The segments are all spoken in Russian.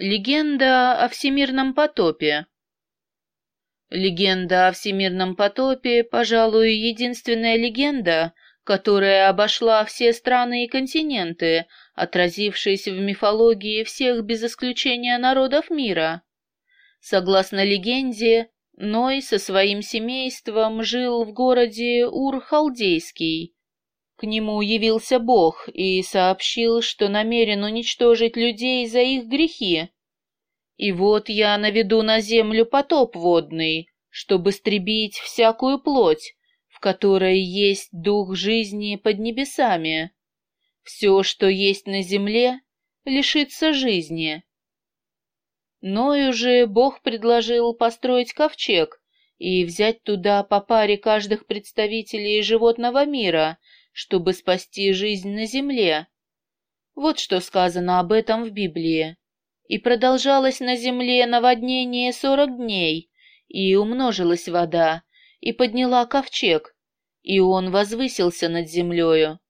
Легенда о всемирном потопе Легенда о всемирном потопе, пожалуй, единственная легенда, которая обошла все страны и континенты, отразившись в мифологии всех без исключения народов мира. Согласно легенде, Ной со своим семейством жил в городе Ур-Халдейский, к нему явился Бог и сообщил, что намерен уничтожить людей за их грехи. И вот я наведу на землю потоп водный, чтобы стребить всякую плоть, в которой есть дух жизни под небесами. Все, что есть на земле, лишится жизни. Ною же Бог предложил построить ковчег и взять туда по паре каждых представителей животного мира — чтобы спасти жизнь на земле. Вот что сказано об этом в Библии. И продолжалось на земле наводнение сорок дней, и умножилась вода, и подняла ковчег, и он возвысился над землею.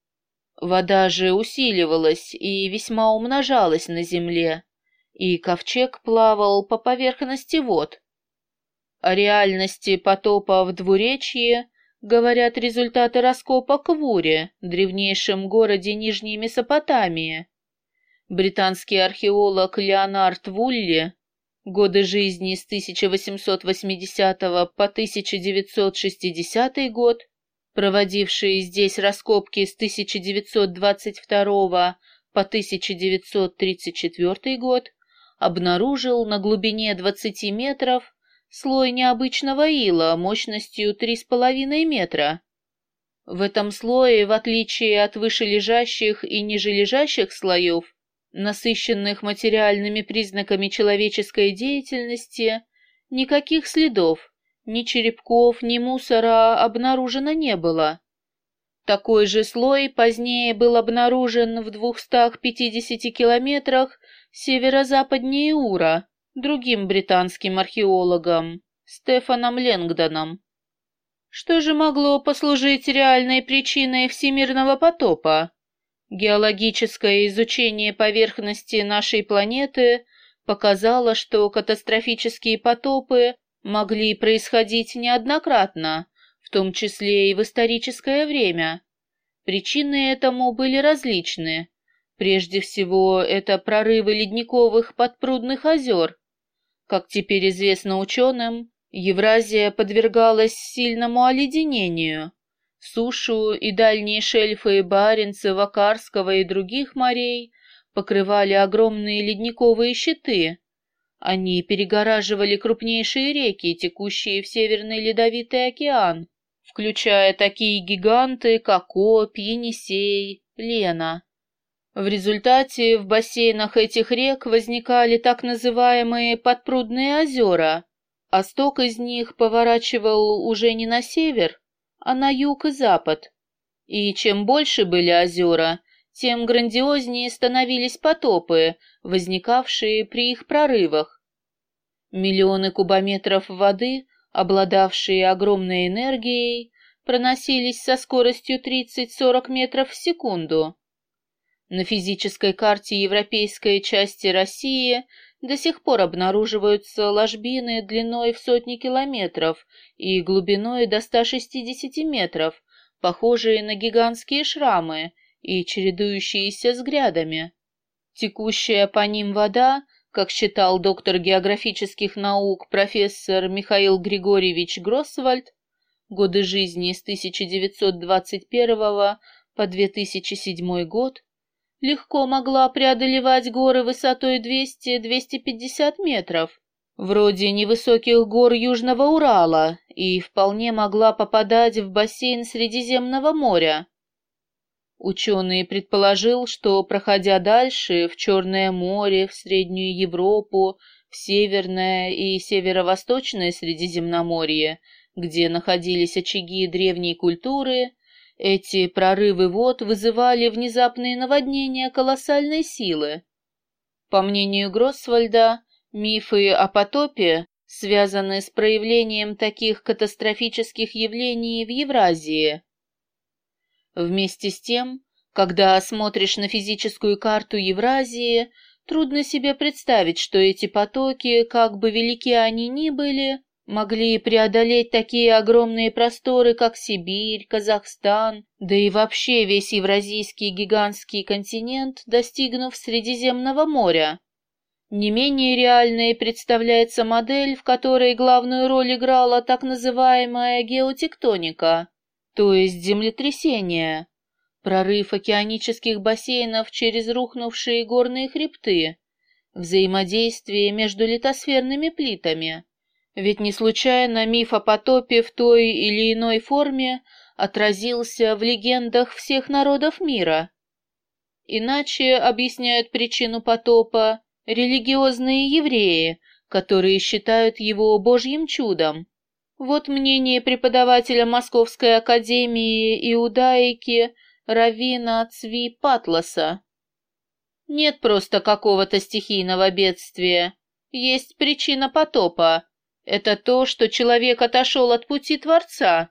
Вода же усиливалась и весьма умножалась на земле, и ковчег плавал по поверхности вод. О реальности потопа в двуречье говорят результаты раскопок в Уре, древнейшем городе Нижней Месопотамии. Британский археолог Леонард Вулли, годы жизни с 1880 по 1960 год, проводивший здесь раскопки с 1922 по 1934 год, обнаружил на глубине 20 метров слой необычного ила мощностью 3,5 метра. В этом слое, в отличие от вышележащих и нижележащих слоев, насыщенных материальными признаками человеческой деятельности, никаких следов, ни черепков, ни мусора обнаружено не было. Такой же слой позднее был обнаружен в 250 километрах северо-западнее Ура, другим британским археологом Стефаном Ленгдоном. Что же могло послужить реальной причиной всемирного потопа? Геологическое изучение поверхности нашей планеты показало, что катастрофические потопы могли происходить неоднократно, в том числе и в историческое время. Причины этому были различны. Прежде всего, это прорывы ледниковых подпрудных озер, как теперь известно ученым, Евразия подвергалась сильному оледенению. Сушу и дальние шельфы Баренцева, Карского и других морей покрывали огромные ледниковые щиты. Они перегораживали крупнейшие реки, текущие в Северный Ледовитый океан, включая такие гиганты, как Обь, Енисей, Лена. В результате в бассейнах этих рек возникали так называемые подпрудные озера, а сток из них поворачивал уже не на север, а на юг и запад. И чем больше были озера, тем грандиознее становились потопы, возникавшие при их прорывах. Миллионы кубометров воды, обладавшие огромной энергией, проносились со скоростью 30-40 метров в секунду. На физической карте европейской части России до сих пор обнаруживаются ложбины длиной в сотни километров и глубиной до 160 метров, похожие на гигантские шрамы и чередующиеся с грядами. Текущая по ним вода, как считал доктор географических наук профессор Михаил Григорьевич Гроссвальд, годы жизни с 1921 по 2007 год, легко могла преодолевать горы высотой 200-250 метров, вроде невысоких гор Южного Урала, и вполне могла попадать в бассейн Средиземного моря. Ученый предположил, что, проходя дальше, в Черное море, в Среднюю Европу, в Северное и Северо-Восточное Средиземноморье, где находились очаги древней культуры, эти прорывы вод вызывали внезапные наводнения колоссальной силы. По мнению Гроссвальда, мифы о потопе связаны с проявлением таких катастрофических явлений в Евразии. Вместе с тем, когда смотришь на физическую карту Евразии, Трудно себе представить, что эти потоки, как бы велики они ни были, могли преодолеть такие огромные просторы, как Сибирь, Казахстан, да и вообще весь евразийский гигантский континент, достигнув Средиземного моря. Не менее реальной представляется модель, в которой главную роль играла так называемая геотектоника, то есть землетрясение, прорыв океанических бассейнов через рухнувшие горные хребты, взаимодействие между литосферными плитами. Ведь не случайно миф о потопе в той или иной форме отразился в легендах всех народов мира. Иначе объясняют причину потопа религиозные евреи, которые считают его божьим чудом. Вот мнение преподавателя Московской академии иудаики Равина Цви Патласа. Нет просто какого-то стихийного бедствия. Есть причина потопа. Это то, что человек отошел от пути Творца.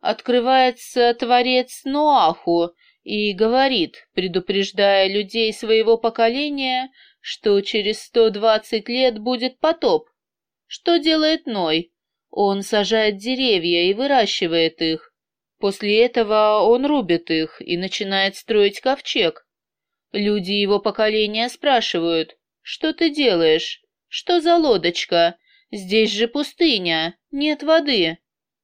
Открывается Творец Ноаху и говорит, предупреждая людей своего поколения, что через сто двадцать лет будет потоп. Что делает Ной? Он сажает деревья и выращивает их. После этого он рубит их и начинает строить ковчег. Люди его поколения спрашивают, что ты делаешь? Что за лодочка? Здесь же пустыня, нет воды.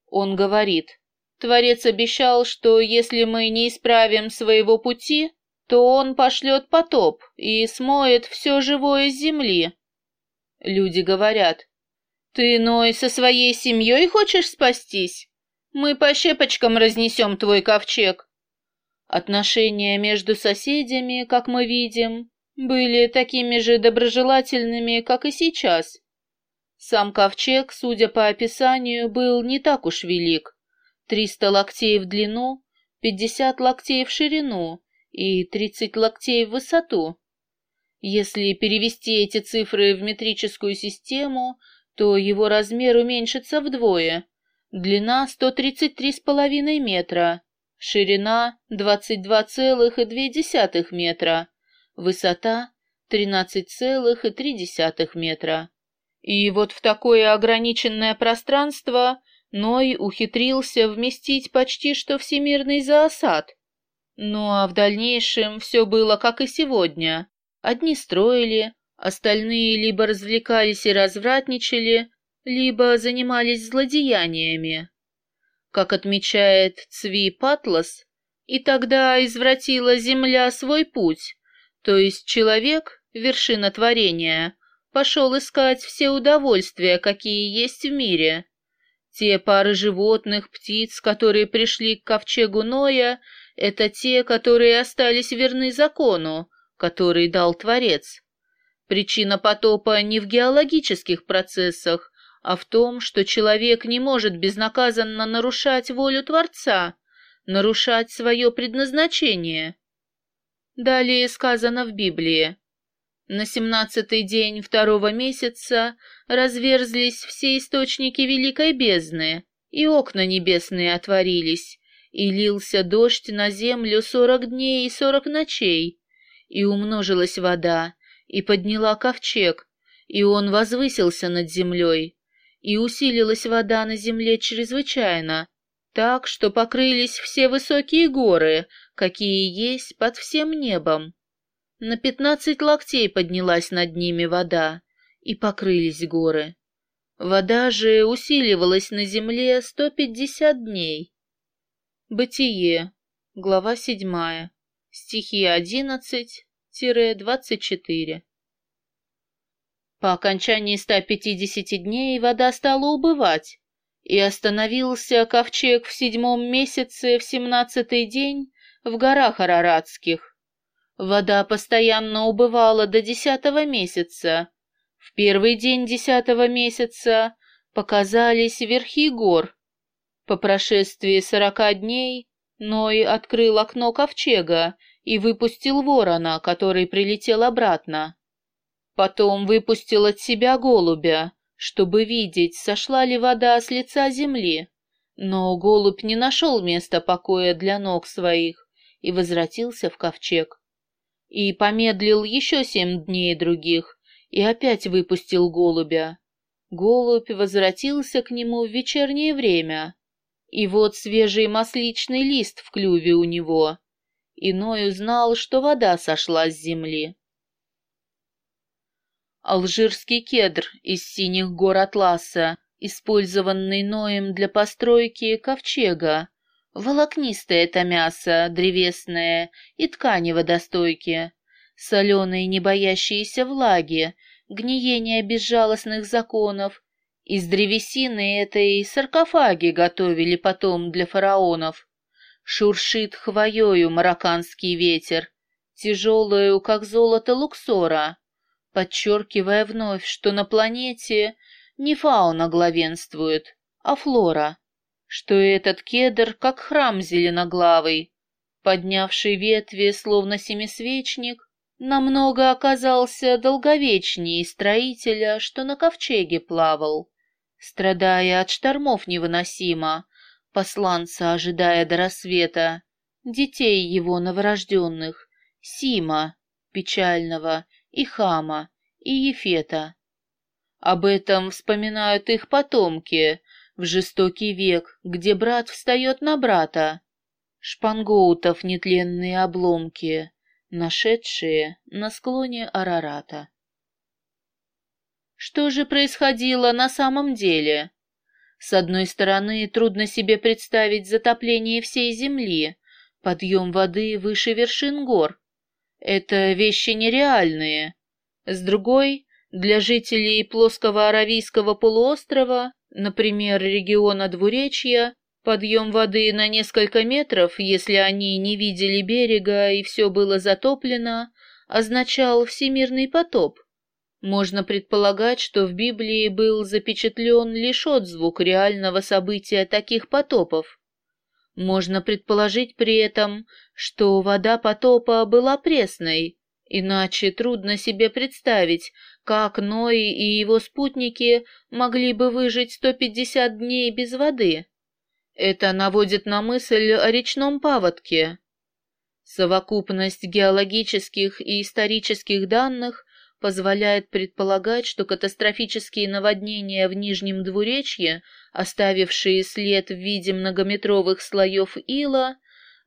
Он говорит, Творец обещал, что если мы не исправим своего пути, то он пошлет потоп и смоет все живое с земли. Люди говорят, «Ты, Ной, со своей семьей хочешь спастись? Мы по щепочкам разнесем твой ковчег». Отношения между соседями, как мы видим, были такими же доброжелательными, как и сейчас. Сам ковчег, судя по описанию, был не так уж велик. Триста локтей в длину, пятьдесят локтей в ширину и 30 локтей в высоту. Если перевести эти цифры в метрическую систему, то его размер уменьшится вдвое. Длина 133,5 метра, ширина 22,2 метра, высота 13,3 метра. И вот в такое ограниченное пространство Ной ухитрился вместить почти что всемирный зоосад – ну а в дальнейшем все было как и сегодня. Одни строили, остальные либо развлекались и развратничали, либо занимались злодеяниями. Как отмечает Цви Патлас, и тогда извратила земля свой путь, то есть человек, вершина творения, пошел искать все удовольствия, какие есть в мире. Те пары животных, птиц, которые пришли к ковчегу Ноя, это те, которые остались верны закону, который дал Творец. Причина потопа не в геологических процессах, а в том, что человек не может безнаказанно нарушать волю Творца, нарушать свое предназначение. Далее сказано в Библии. На семнадцатый день второго месяца разверзлись все источники великой бездны, и окна небесные отворились, и лился дождь на землю сорок дней и сорок ночей, и умножилась вода, и подняла ковчег, и он возвысился над землей, и усилилась вода на земле чрезвычайно, так, что покрылись все высокие горы, какие есть под всем небом. На пятнадцать локтей поднялась над ними вода, и покрылись горы. Вода же усиливалась на земле сто пятьдесят дней. Бытие. Глава седьмая. Стихи одиннадцать-двадцать четыре. По окончании 150 дней вода стала убывать, и остановился ковчег в седьмом месяце в семнадцатый день в горах Араратских. Вода постоянно убывала до десятого месяца. В первый день десятого месяца показались верхи гор, по прошествии сорока дней Ной открыл окно ковчега и выпустил ворона, который прилетел обратно. Потом выпустил от себя голубя, чтобы видеть, сошла ли вода с лица земли. Но голубь не нашел места покоя для ног своих и возвратился в ковчег. И помедлил еще семь дней других, и опять выпустил голубя. Голубь возвратился к нему в вечернее время, и вот свежий масличный лист в клюве у него. Иной узнал, что вода сошла с земли. Алжирский кедр из синих гор Атласа, использованный Ноем для постройки ковчега, волокнистое это мясо, древесное и ткани водостойкие, соленые, не боящиеся влаги, гниения безжалостных законов. Из древесины этой саркофаги готовили потом для фараонов. Шуршит хвоею марокканский ветер, тяжелую, как золото луксора, подчеркивая вновь, что на планете не фауна главенствует, а флора, что этот кедр, как храм зеленоглавый, поднявший ветви, словно семисвечник, намного оказался долговечнее строителя, что на ковчеге плавал, страдая от штормов невыносимо, посланца ожидая до рассвета, детей его новорожденных, Сима, печального, и Хама, и Ефета. Об этом вспоминают их потомки в жестокий век, где брат встает на брата. Шпангоутов нетленные обломки, нашедшие на склоне Арарата. Что же происходило на самом деле? С одной стороны, трудно себе представить затопление всей земли, подъем воды выше вершин гор. Это вещи нереальные. С другой, для жителей плоского Аравийского полуострова, например, региона Двуречья, Подъем воды на несколько метров, если они не видели берега и все было затоплено, означал всемирный потоп. Можно предполагать, что в Библии был запечатлен лишь отзвук реального события таких потопов. Можно предположить при этом, что вода потопа была пресной, иначе трудно себе представить, как Ной и его спутники могли бы выжить 150 дней без воды. Это наводит на мысль о речном паводке. Совокупность геологических и исторических данных позволяет предполагать, что катастрофические наводнения в Нижнем Двуречье, оставившие след в виде многометровых слоев ила,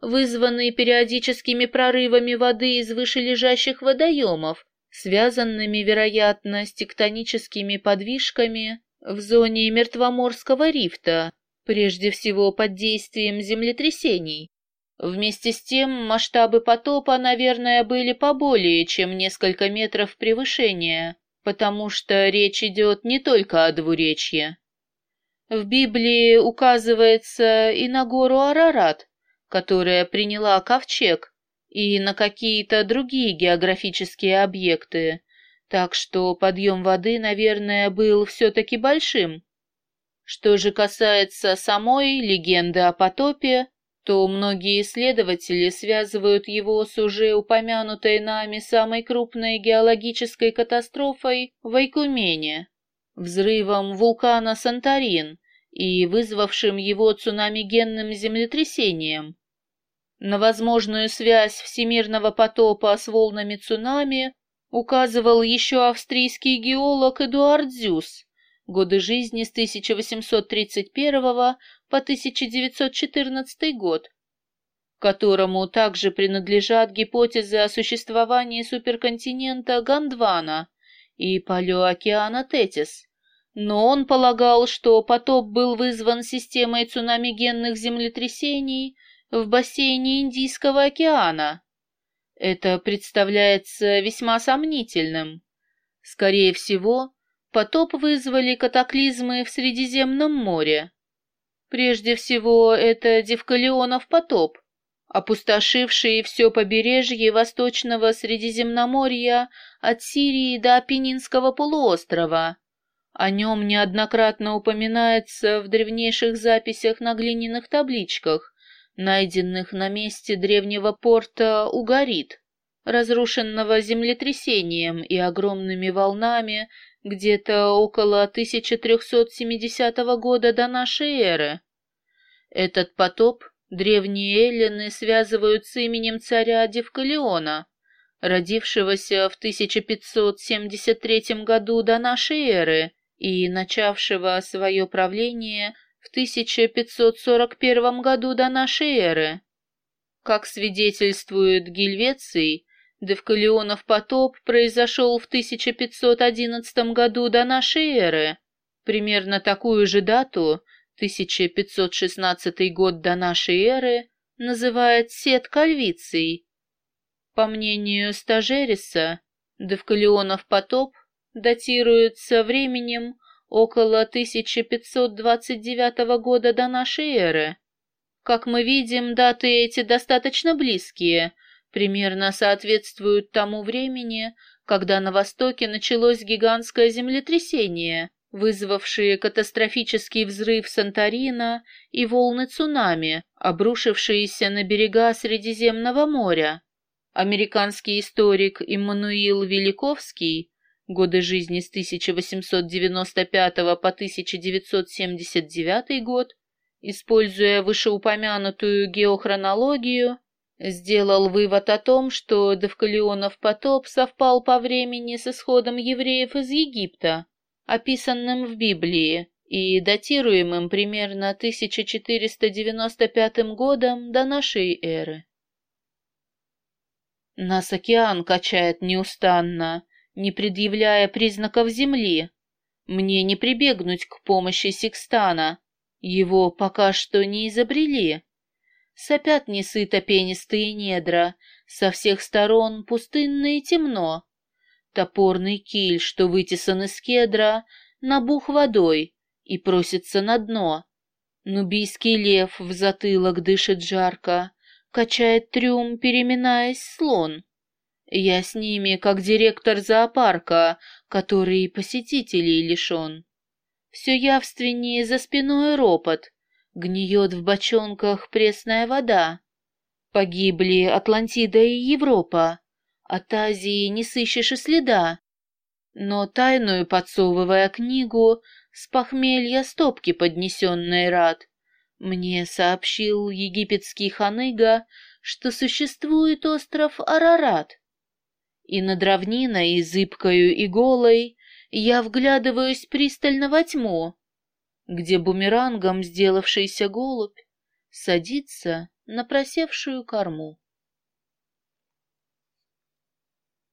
вызванные периодическими прорывами воды из вышележащих водоемов, связанными, вероятно, с тектоническими подвижками в зоне Мертвоморского рифта, прежде всего под действием землетрясений. Вместе с тем масштабы потопа, наверное, были поболее, чем несколько метров превышения, потому что речь идет не только о двуречье. В Библии указывается и на гору Арарат, которая приняла ковчег, и на какие-то другие географические объекты, так что подъем воды, наверное, был все-таки большим. Что же касается самой легенды о потопе, то многие исследователи связывают его с уже упомянутой нами самой крупной геологической катастрофой в Айкумене, взрывом вулкана Санторин и вызвавшим его цунамигенным землетрясением. На возможную связь всемирного потопа с волнами цунами указывал еще австрийский геолог Эдуард Зюс, годы жизни с 1831 по 1914 год, которому также принадлежат гипотезы о существовании суперконтинента Гондвана и палеоокеана Тетис. Но он полагал, что потоп был вызван системой цунамигенных землетрясений в бассейне Индийского океана. Это представляется весьма сомнительным. Скорее всего, Потоп вызвали катаклизмы в Средиземном море. Прежде всего, это Девкалионов потоп, опустошивший все побережье Восточного Средиземноморья от Сирии до Апеннинского полуострова. О нем неоднократно упоминается в древнейших записях на глиняных табличках, найденных на месте древнего порта Угарит, разрушенного землетрясением и огромными волнами где-то около 1370 года до нашей эры. Этот потоп древние эллины связывают с именем царя Девкалиона, родившегося в 1573 году до нашей эры и начавшего свое правление в 1541 году до нашей эры. Как свидетельствует Гильвеций, Девкалионов потоп произошел в 1511 году до нашей эры. Примерно такую же дату, 1516 год до нашей эры, называет Сет Кальвиций. По мнению Стажериса, Девкалионов потоп датируется временем около 1529 года до нашей эры. Как мы видим, даты эти достаточно близкие, примерно соответствуют тому времени, когда на Востоке началось гигантское землетрясение, вызвавшее катастрофический взрыв Санторина и волны цунами, обрушившиеся на берега Средиземного моря. Американский историк Иммануил Великовский годы жизни с 1895 по 1979 год, используя вышеупомянутую геохронологию, сделал вывод о том, что Девкалионов потоп совпал по времени с исходом евреев из Египта, описанным в Библии и датируемым примерно 1495 годом до нашей эры. Нас океан качает неустанно, не предъявляя признаков земли. Мне не прибегнуть к помощи Секстана. Его пока что не изобрели. Сопят несыто пенистые недра, со всех сторон пустынно и темно. Топорный киль, что вытесан из кедра, набух водой и просится на дно. Нубийский лев в затылок дышит жарко, качает трюм, переминаясь слон. Я с ними, как директор зоопарка, который посетителей лишен. Все явственнее за спиной ропот, гниет в бочонках пресная вода. Погибли Атлантида и Европа, от Азии не сыщешь и следа. Но тайную подсовывая книгу, с похмелья стопки поднесенной рад, мне сообщил египетский ханыга, что существует остров Арарат. И над равниной, зыбкою и голой, я вглядываюсь пристально во тьму, где бумерангом сделавшийся голубь садится на просевшую корму.